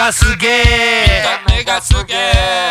がすげえ。見た目がすげえ。